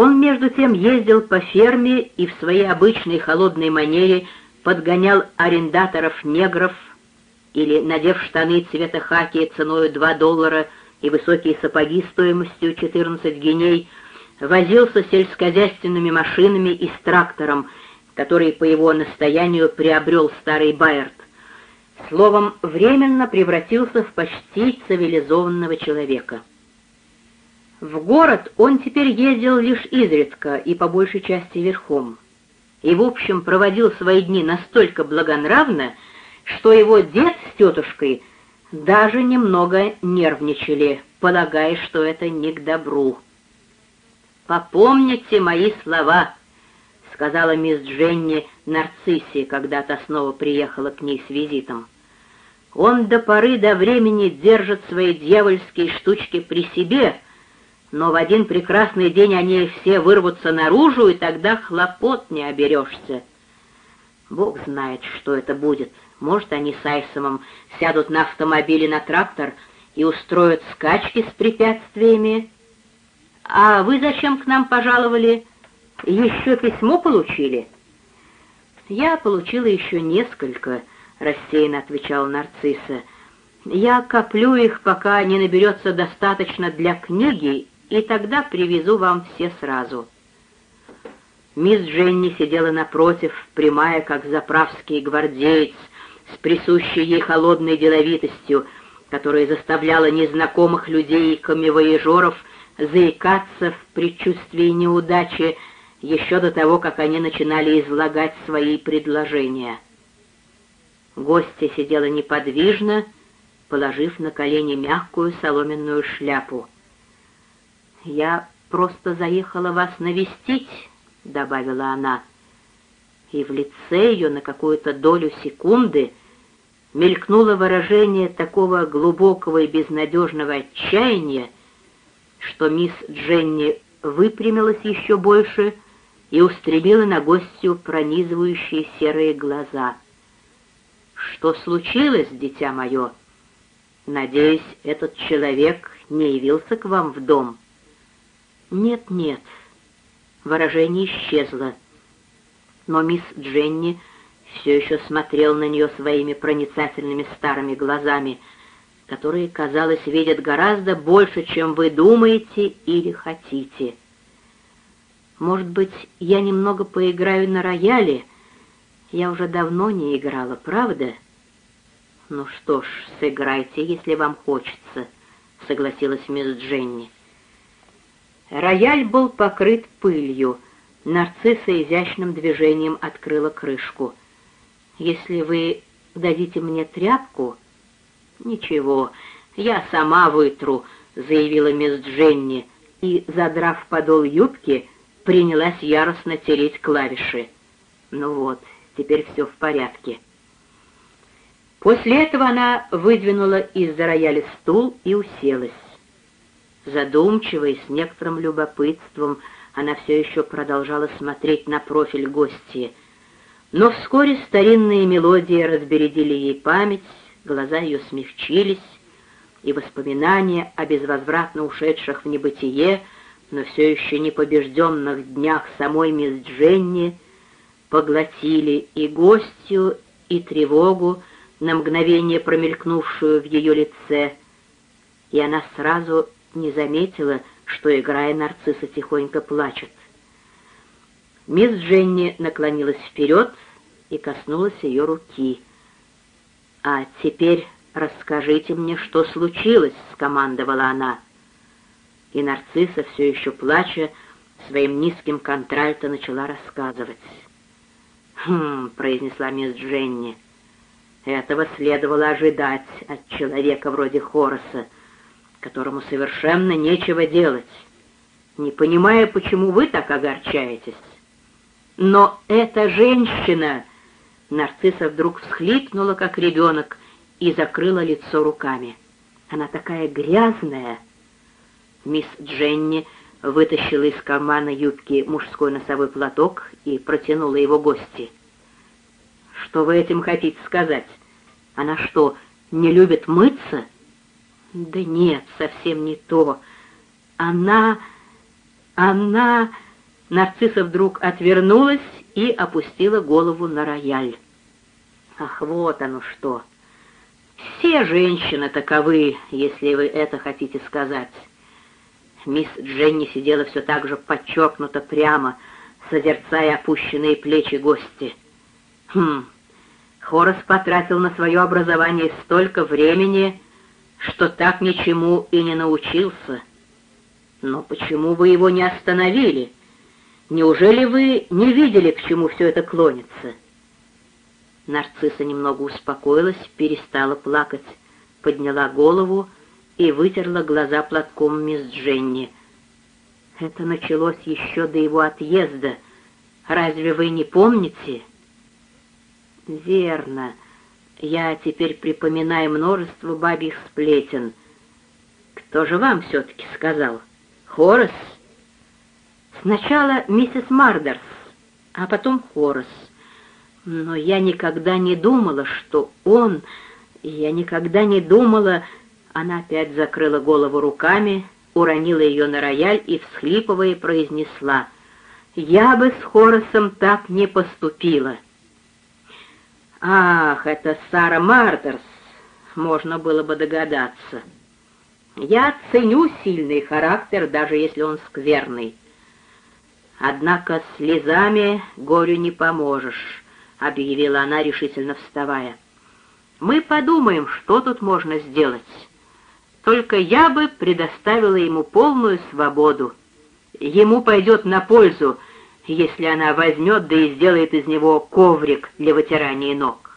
Он, между тем, ездил по ферме и в своей обычной холодной манере подгонял арендаторов-негров или, надев штаны цвета хаки ценой 2 доллара и высокие сапоги стоимостью 14 геней, возился сельскохозяйственными машинами и с трактором, который по его настоянию приобрел старый Байерт. Словом, временно превратился в почти цивилизованного человека. В город он теперь ездил лишь изредка и по большей части верхом. И, в общем, проводил свои дни настолько благонравно, что его дед с тетушкой даже немного нервничали, полагая, что это не к добру. «Попомните мои слова», — сказала мисс Дженни Нарциссе, когда та снова приехала к ней с визитом. «Он до поры до времени держит свои дьявольские штучки при себе», но в один прекрасный день они все вырвутся наружу, и тогда хлопот не оберешься. Бог знает, что это будет. Может, они с Айсомом сядут на автомобиле на трактор и устроят скачки с препятствиями. А вы зачем к нам пожаловали? Еще письмо получили? Я получила еще несколько, рассеянно отвечала нарцисса. Я коплю их, пока не наберется достаточно для книги и тогда привезу вам все сразу». Мисс Дженни сидела напротив, прямая, как заправский гвардеец, с присущей ей холодной деловитостью, которая заставляла незнакомых людей и камевоежеров заикаться в предчувствии неудачи еще до того, как они начинали излагать свои предложения. Гостья сидела неподвижно, положив на колени мягкую соломенную шляпу. «Я просто заехала вас навестить», — добавила она. И в лице ее на какую-то долю секунды мелькнуло выражение такого глубокого и безнадежного отчаяния, что мисс Дженни выпрямилась еще больше и устремила на гостью пронизывающие серые глаза. «Что случилось, дитя мое? Надеюсь, этот человек не явился к вам в дом?» «Нет-нет». Выражение исчезло. Но мисс Дженни все еще смотрел на нее своими проницательными старыми глазами, которые, казалось, видят гораздо больше, чем вы думаете или хотите. «Может быть, я немного поиграю на рояле? Я уже давно не играла, правда?» «Ну что ж, сыграйте, если вам хочется», — согласилась мисс Дженни. Рояль был покрыт пылью. Нарцисса изящным движением открыла крышку. «Если вы дадите мне тряпку...» «Ничего, я сама вытру», — заявила мисс Дженни, и, задрав подол юбки, принялась яростно тереть клавиши. «Ну вот, теперь все в порядке». После этого она выдвинула из-за рояля стул и уселась. Задумчиво и с некоторым любопытством она все еще продолжала смотреть на профиль гостья. Но вскоре старинные мелодии разбередили ей память, глаза ее смягчились, и воспоминания о безвозвратно ушедших в небытие, но все еще не побежденных днях самой мисс Дженни поглотили и гостью, и тревогу, на мгновение промелькнувшую в ее лице, и она сразу не заметила, что, играя, нарцисса тихонько плачет. Мисс Дженни наклонилась вперед и коснулась ее руки. «А теперь расскажите мне, что случилось», — скомандовала она. И нарцисса, все еще плача, своим низким контральто начала рассказывать. «Хм», — произнесла мисс Дженни, — «этого следовало ожидать от человека вроде Хораса, которому совершенно нечего делать, не понимая, почему вы так огорчаетесь. Но эта женщина... Нарцисса вдруг всхлипнула, как ребенок, и закрыла лицо руками. Она такая грязная. Мисс Дженни вытащила из кармана юбки мужской носовой платок и протянула его гости. «Что вы этим хотите сказать? Она что, не любит мыться?» «Да нет, совсем не то. Она... она...» Нарцисса вдруг отвернулась и опустила голову на рояль. Ах, вот оно что! Все женщины таковы, если вы это хотите сказать. Мисс Дженни сидела все так же подчеркнуто прямо, созерцая опущенные плечи гости. Хм, Хорос потратил на свое образование столько времени, что так ничему и не научился. Но почему вы его не остановили? Неужели вы не видели, к чему все это клонится?» Нарцисса немного успокоилась, перестала плакать, подняла голову и вытерла глаза платком мисс Дженни. «Это началось еще до его отъезда. Разве вы не помните?» «Верно. Я теперь припоминаю множество бабьих сплетен. Кто же вам все-таки сказал? Хорос?» «Сначала миссис Мардерс, а потом Хорос. Но я никогда не думала, что он... Я никогда не думала... Она опять закрыла голову руками, уронила ее на рояль и, всхлипывая, произнесла. «Я бы с Хоросом так не поступила». «Ах, это Сара Мардерс!» Можно было бы догадаться. «Я ценю сильный характер, даже если он скверный. Однако слезами горю не поможешь» объявила она, решительно вставая. «Мы подумаем, что тут можно сделать. Только я бы предоставила ему полную свободу. Ему пойдет на пользу, если она возьмет да и сделает из него коврик для вытирания ног.